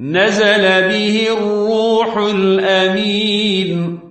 نزل به الروح الأمين.